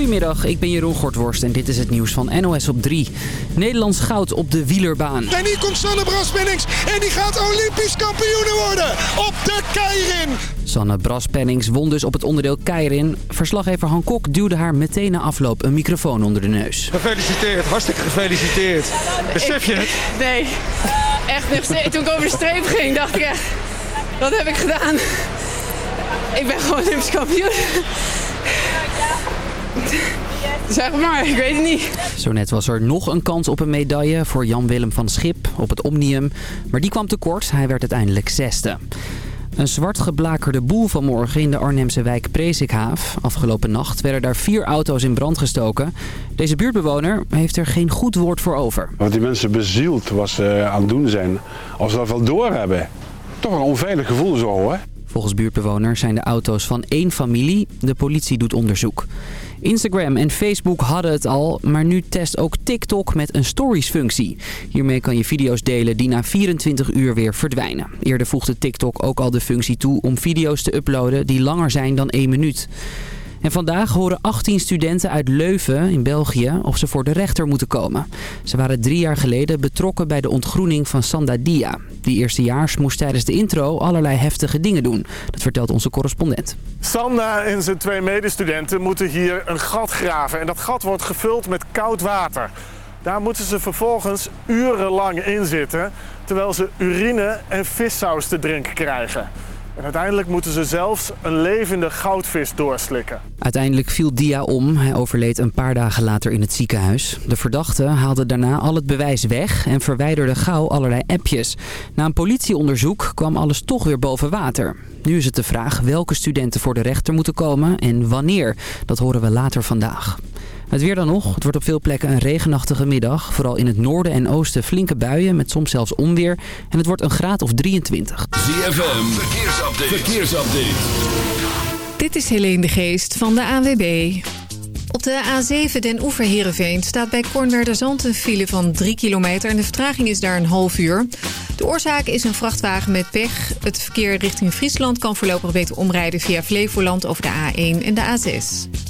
Goedemiddag, ik ben Jeroen Gortworst en dit is het nieuws van NOS op 3. Nederlands goud op de wielerbaan. En hier komt Sanne Braspennings en die gaat Olympisch kampioen worden op de Keirin. Sanne Braspennings won dus op het onderdeel Keirin. Verslaggever Han Kok duwde haar meteen na afloop een microfoon onder de neus. Gefeliciteerd, hartstikke gefeliciteerd. Besef je het? Nee, echt nog steeds. Toen ik over de streep ging, dacht ik echt, wat heb ik gedaan? Ik ben gewoon Olympisch kampioen. Zeg maar, ik weet het niet. Zo net was er nog een kans op een medaille voor Jan-Willem van Schip op het Omnium. Maar die kwam tekort, hij werd uiteindelijk zesde. Een zwart geblakerde boel vanmorgen in de Arnhemse wijk Prezikhaaf. Afgelopen nacht werden daar vier auto's in brand gestoken. Deze buurtbewoner heeft er geen goed woord voor over. Wat die mensen bezield was uh, aan het doen zijn, als ze dat wel doorhebben. Toch een onveilig gevoel zo hoor. Volgens buurtbewoners zijn de auto's van één familie. De politie doet onderzoek. Instagram en Facebook hadden het al, maar nu test ook TikTok met een stories-functie. Hiermee kan je video's delen die na 24 uur weer verdwijnen. Eerder voegde TikTok ook al de functie toe om video's te uploaden die langer zijn dan 1 minuut. En vandaag horen 18 studenten uit Leuven in België of ze voor de rechter moeten komen. Ze waren drie jaar geleden betrokken bij de ontgroening van Sandadia. Die eerstejaars moest tijdens de intro allerlei heftige dingen doen. Dat vertelt onze correspondent. Sanda en zijn twee medestudenten moeten hier een gat graven. En dat gat wordt gevuld met koud water. Daar moeten ze vervolgens urenlang in zitten... terwijl ze urine en vissaus te drinken krijgen. Uiteindelijk moeten ze zelfs een levende goudvis doorslikken. Uiteindelijk viel Dia om. Hij overleed een paar dagen later in het ziekenhuis. De verdachte haalde daarna al het bewijs weg en verwijderde gauw allerlei appjes. Na een politieonderzoek kwam alles toch weer boven water. Nu is het de vraag welke studenten voor de rechter moeten komen en wanneer. Dat horen we later vandaag. Het weer dan nog. Het wordt op veel plekken een regenachtige middag. Vooral in het noorden en oosten flinke buien met soms zelfs onweer. En het wordt een graad of 23. ZFM, verkeersupdate. verkeersupdate. Dit is Helene de Geest van de ANWB. Op de A7 Den Oever Heerenveen staat bij Kornwerderzand een file van 3 kilometer... en de vertraging is daar een half uur. De oorzaak is een vrachtwagen met pech. Het verkeer richting Friesland kan voorlopig beter omrijden via Flevoland over de A1 en de A6.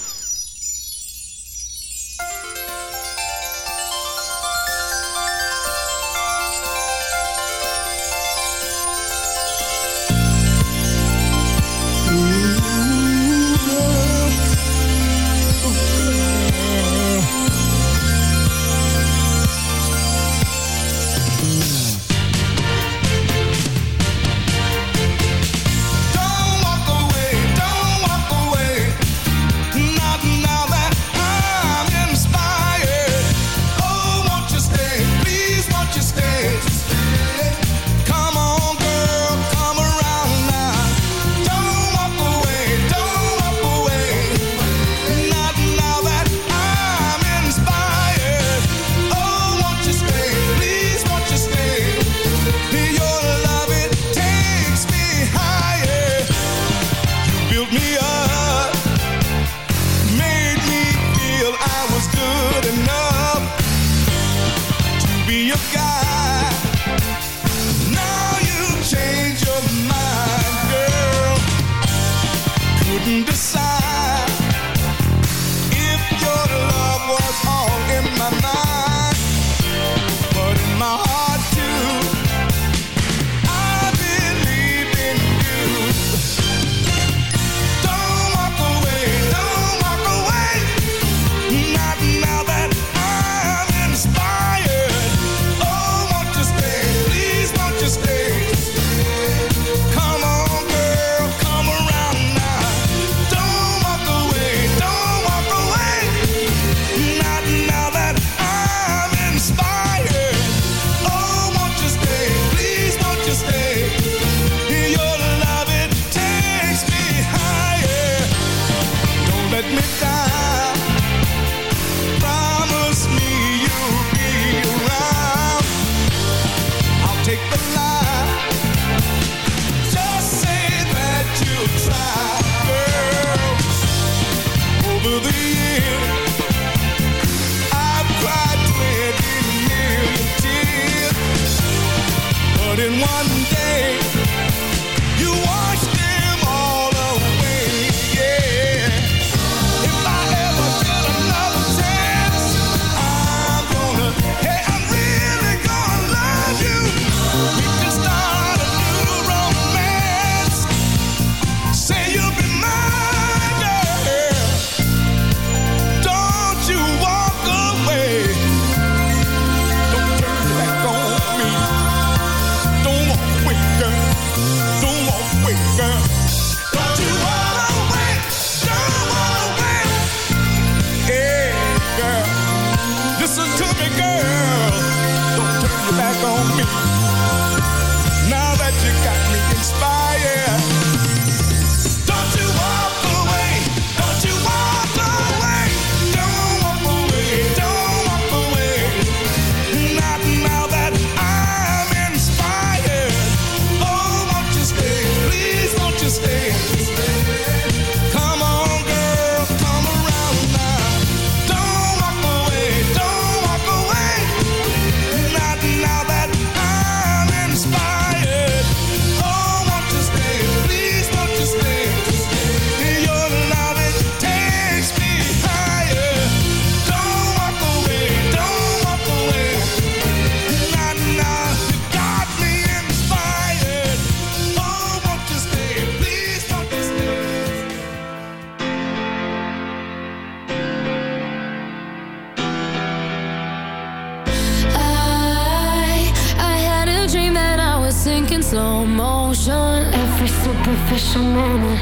superficial manner.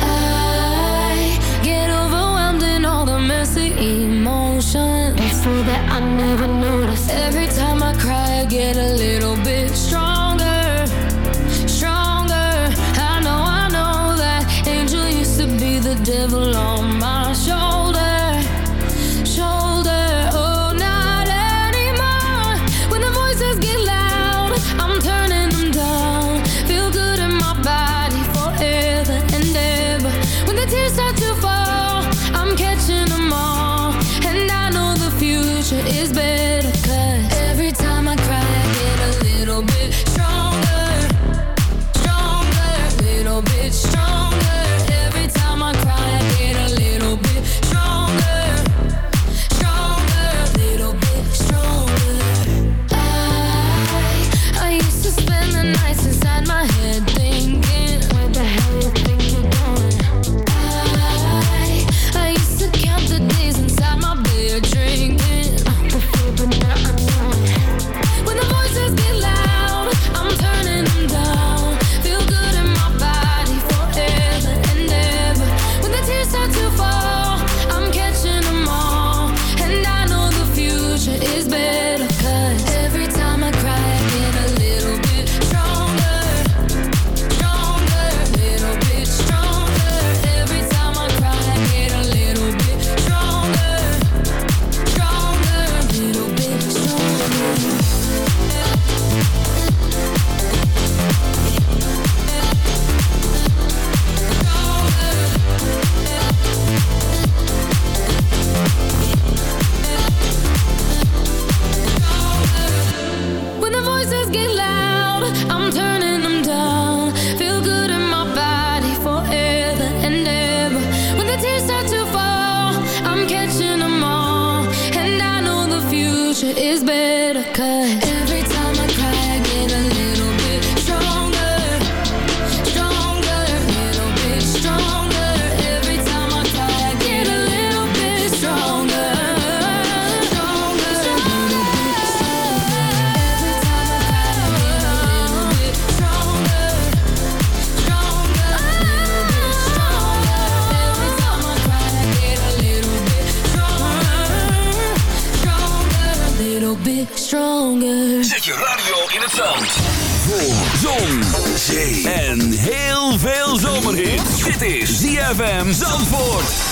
I get overwhelmed in all the messy emotions. It's so that I never notice. Every time I cry, I get a little bit stronger. ZFM Zandvoort.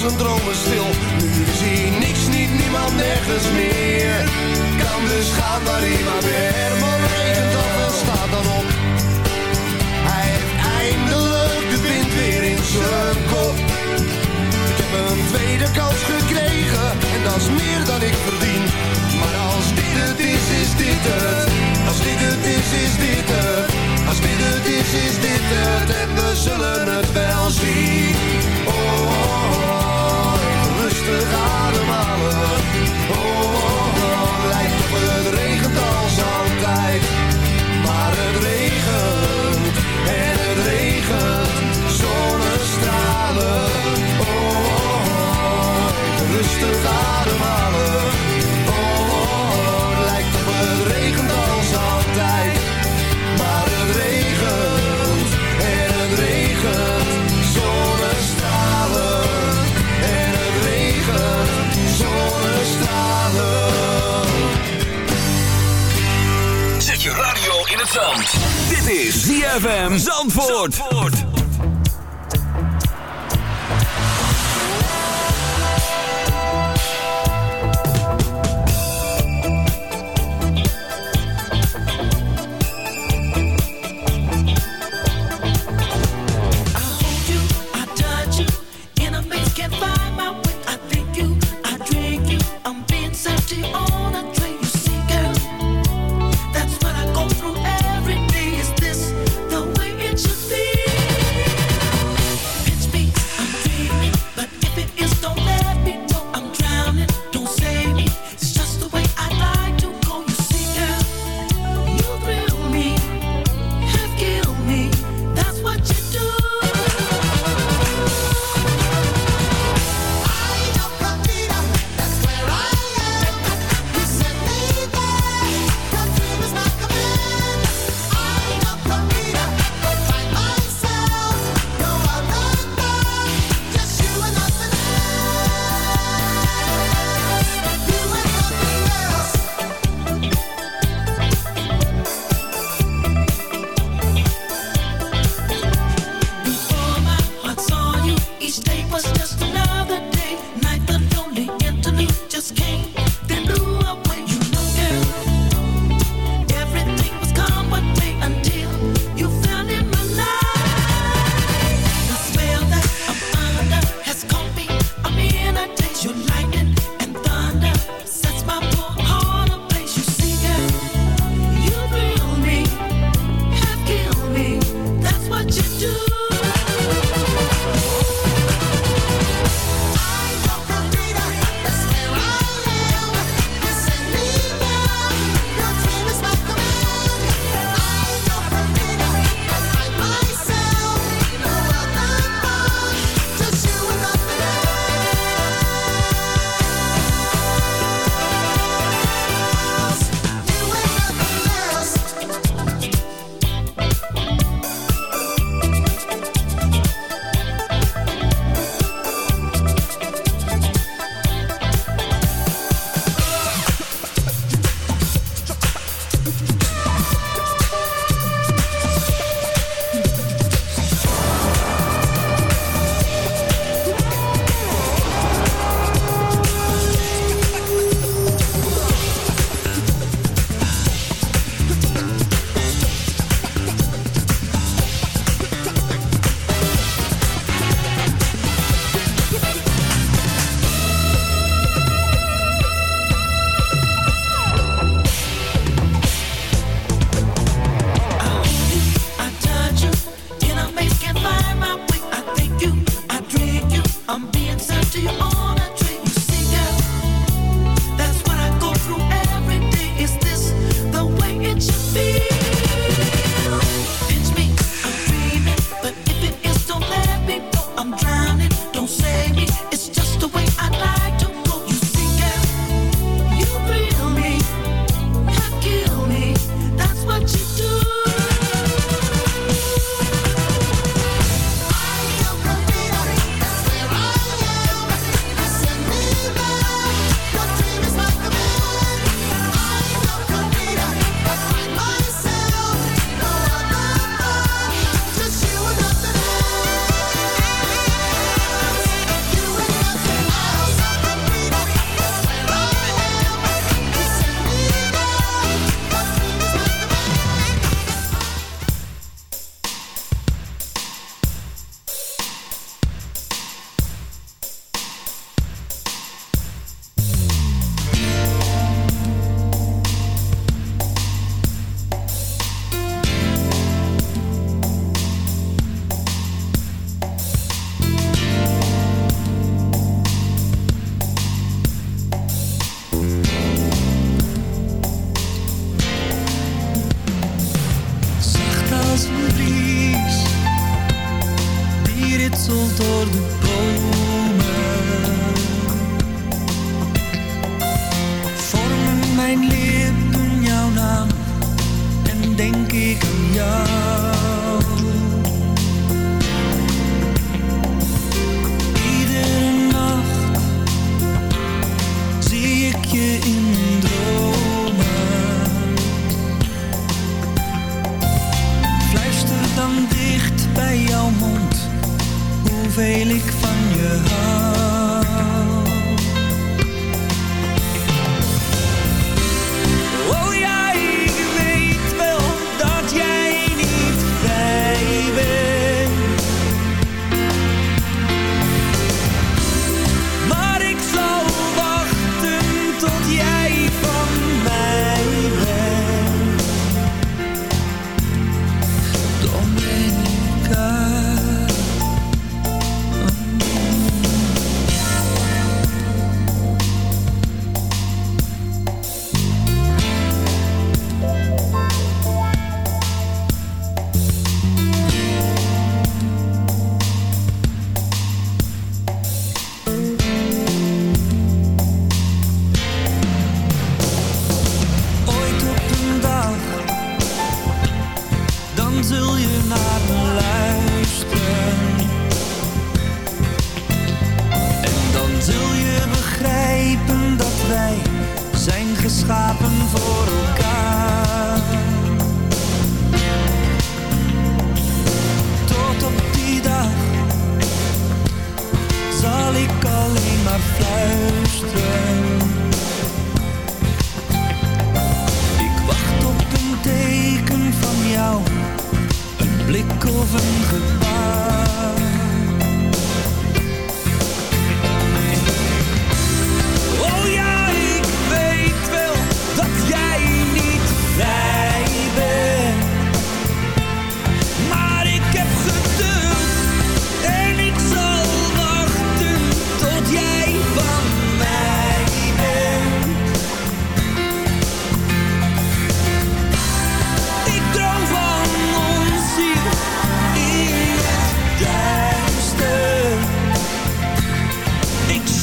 Zijn dromen stil. Nu is hij niks, niet niemand, nergens meer. Kan dus gaan waar hij maar weer. Herman regent af en staat dan op. Hij heeft eindelijk de wind weer in zijn kop. Ik heb een tweede kans gekregen en dat is meer dan ik verdien. Maar als dit het is, is dit het. Als dit het is, is dit het. Als dit het is, is dit het. En we zullen het wel zien. Rustig ademhalen. Oh, oh, oh, lijkt op het regent als altijd. Maar het regent en het regent zonnestralen. En het regent zonnestralen. Zet je radio in het zand. Dit is ZFM Zandvoort.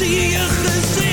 zie je gezicht.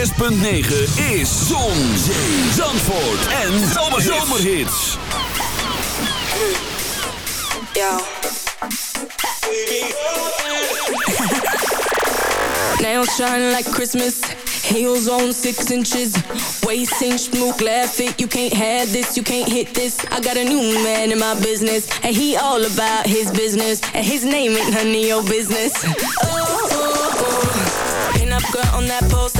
106.9 is Zon, Zee, Zandvoort en Zomerhits. Yo. Nails shine like Christmas. Heels on six inches. Wasting Smoke laugh it. You can't have this, you can't hit this. I got a new man in my business. And he all about his business. And his name ain't none of your business. Oh, oh, oh. Pin up girl on that post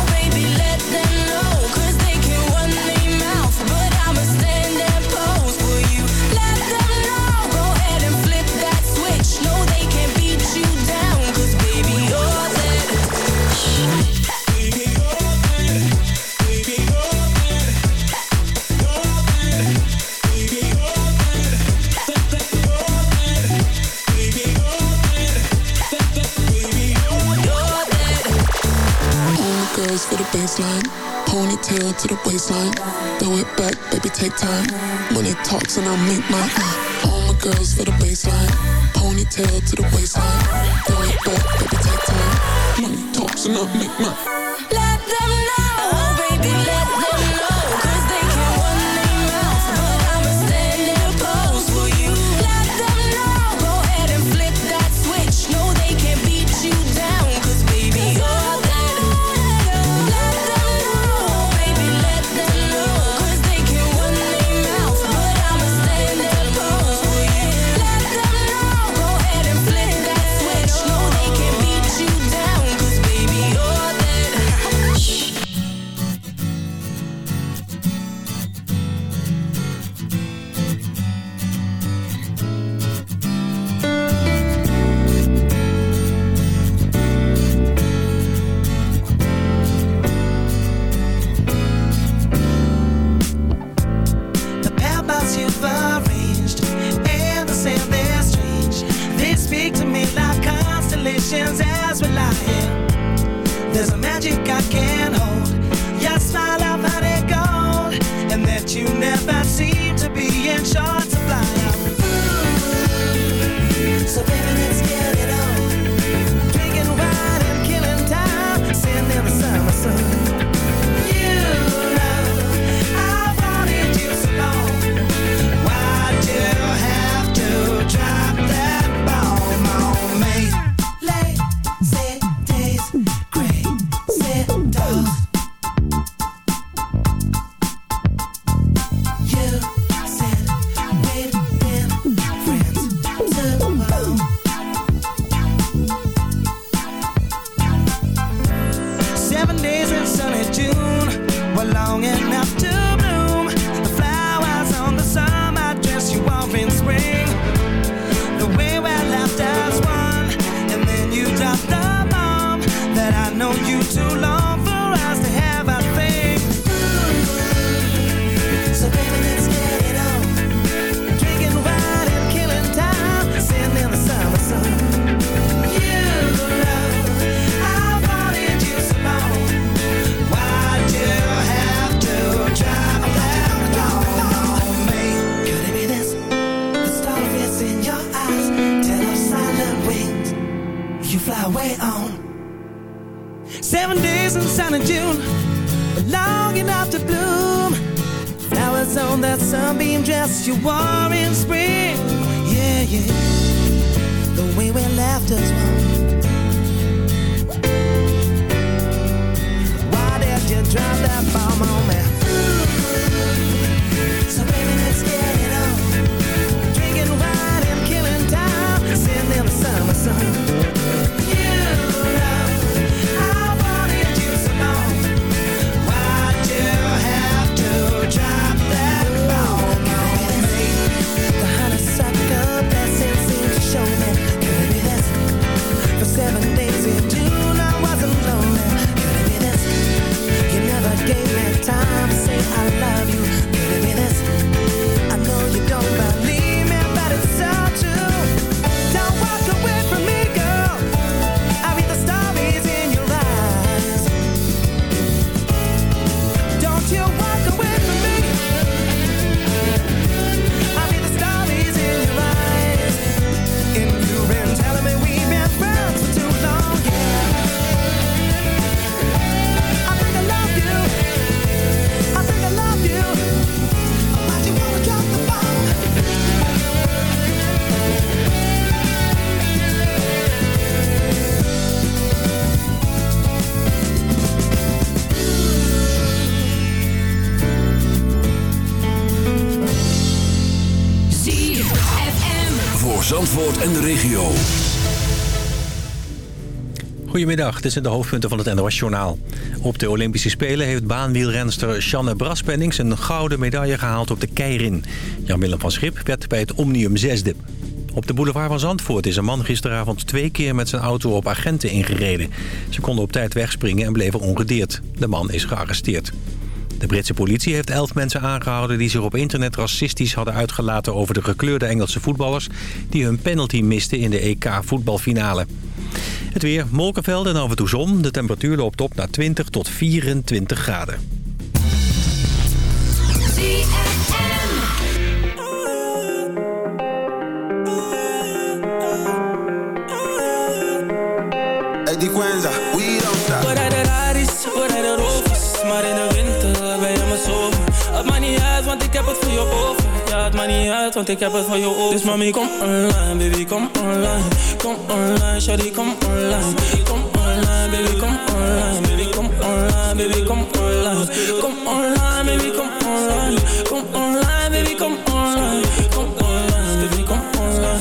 time. Throw it back, baby, take time. Money talks and I make my uh. All my girls for the baseline. Ponytail to the waistline. Throw it back, baby, take time. Money talks and I make my. Let them know, oh, baby, let en de regio. Goedemiddag, dit zijn de hoofdpunten van het NOS-journaal. Op de Olympische Spelen heeft baanwielrenster Sjanne Braspennings... een gouden medaille gehaald op de Keirin. Jan-Willem van Schip werd bij het Omnium zesde. Op de boulevard van Zandvoort is een man gisteravond twee keer met zijn auto op agenten ingereden. Ze konden op tijd wegspringen en bleven ongedeerd. De man is gearresteerd. De Britse politie heeft elf mensen aangehouden die zich op internet racistisch hadden uitgelaten over de gekleurde Engelse voetballers die hun penalty misten in de EK-voetbalfinale. Het weer, wolkenvelden en af en toe zon. De temperatuur loopt op naar 20 tot 24 graden. Quenza, heb het voor je over. Ja, het maakt niet uit, want ik heb het voor je over. Dus mami, kom online, baby, kom online. Kom online, shawty, kom online. Kom online, baby, kom online. Baby, kom online, baby, kom online. Kom online, baby, kom online. Kom online, baby, kom online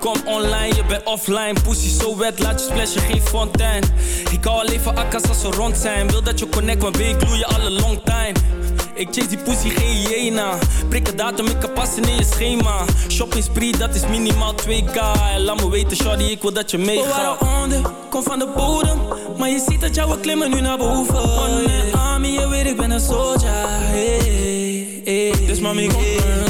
Kom online, je bent offline. Pussy zo wet, laat je splashen, geen fontein. Ik hou alleen van akkas als ze rond zijn. Wil dat je connect, maar weet gloei je alle long time. Ik chase die pussy, geen hyena. Prik een datum, ik kan passen in je schema. Shopping spree, dat is minimaal 2k. En laat me weten, shawty, ik wil dat je We meegaat. waren onder, kom van de bodem Maar je ziet dat jouw klimmen nu naar boven On mijn army, je weet ik ben een soldier hey, hey, Dus mami, kom online,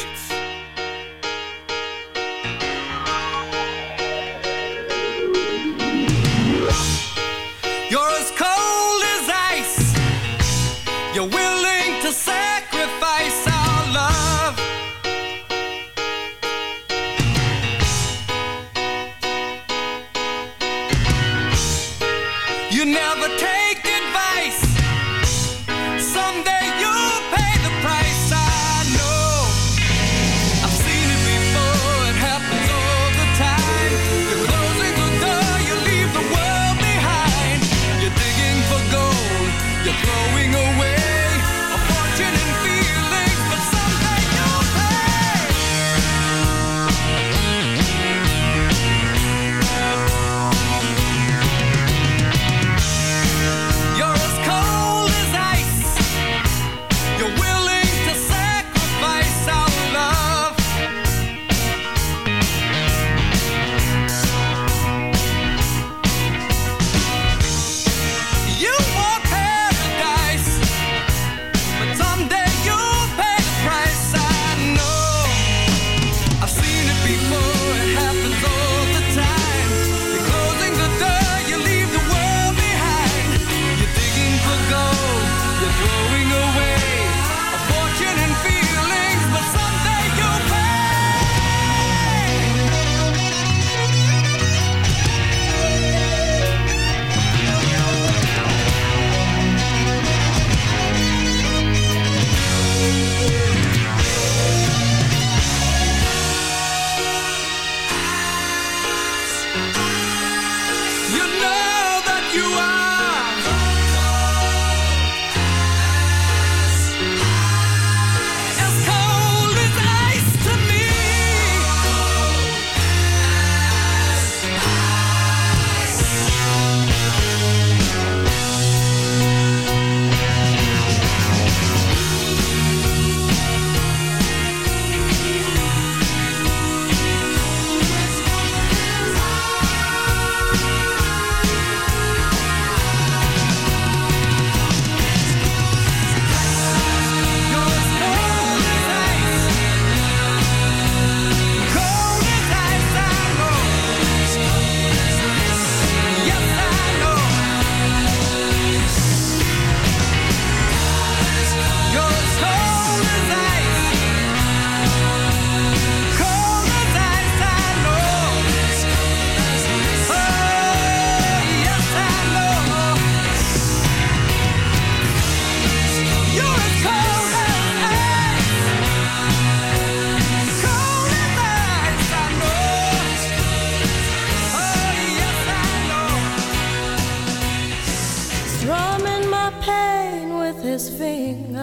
his fingers,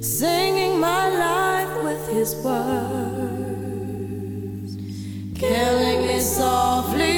singing my life with his words, killing me softly.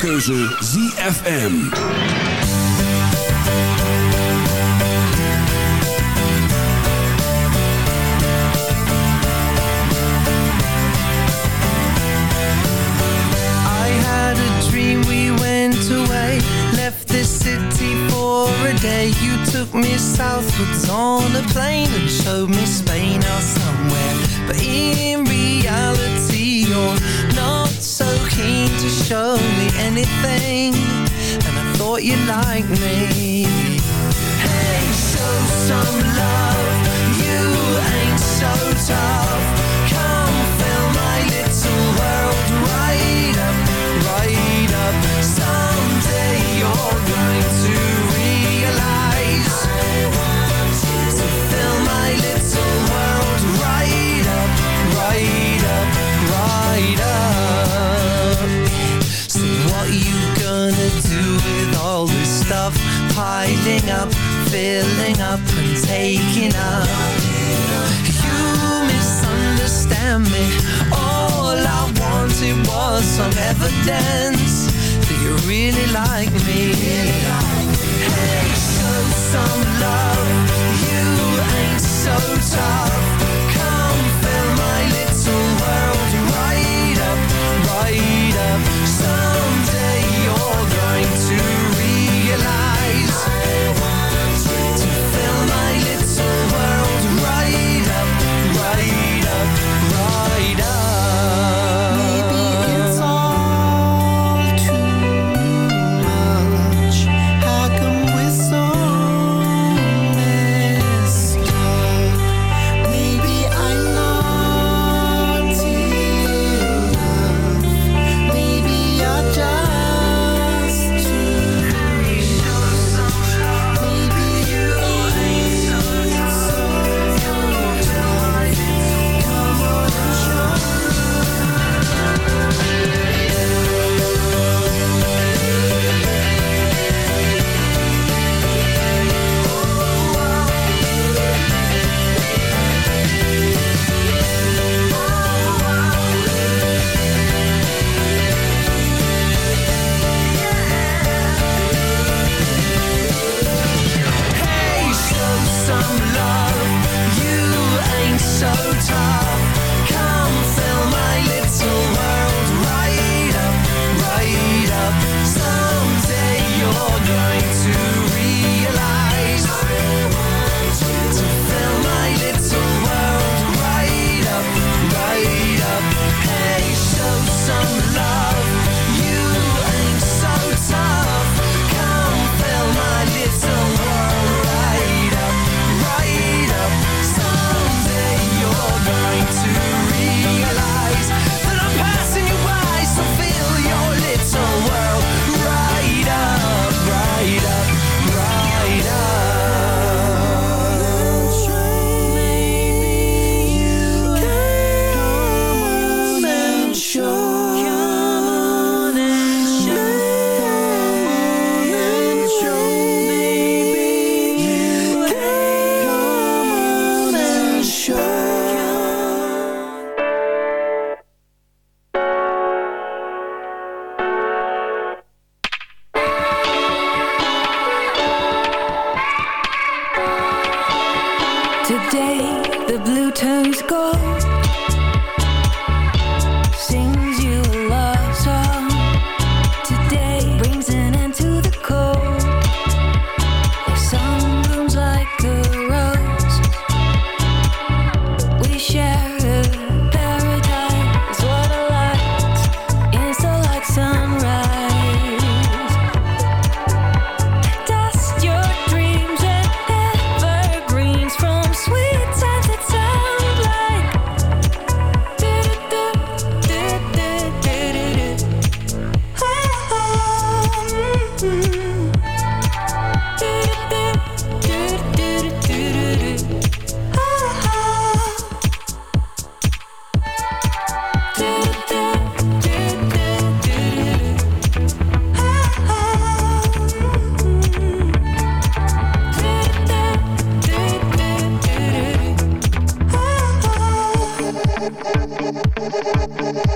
Keuze ZFM. was some evidence that you. Really like me. Hey, show some love. You ain't so tough.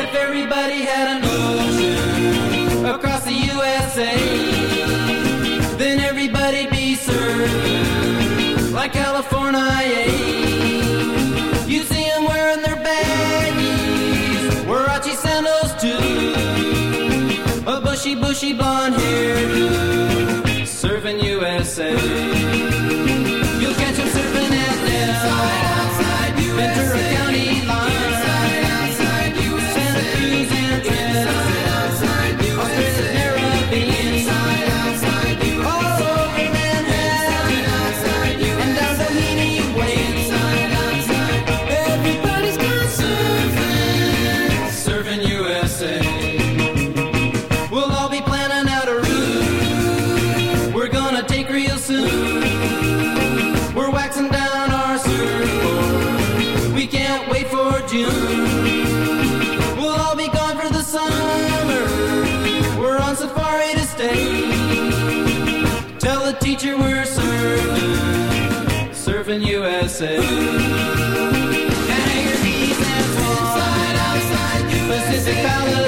If everybody had an ocean across the USA, then everybody'd be served like California. You'd see them wearing their baggies, Warachi sandals too, a bushy, bushy blonde hairdo, serving USA. said. Hang your knees and fall. Slide outside, you Pacific Palace.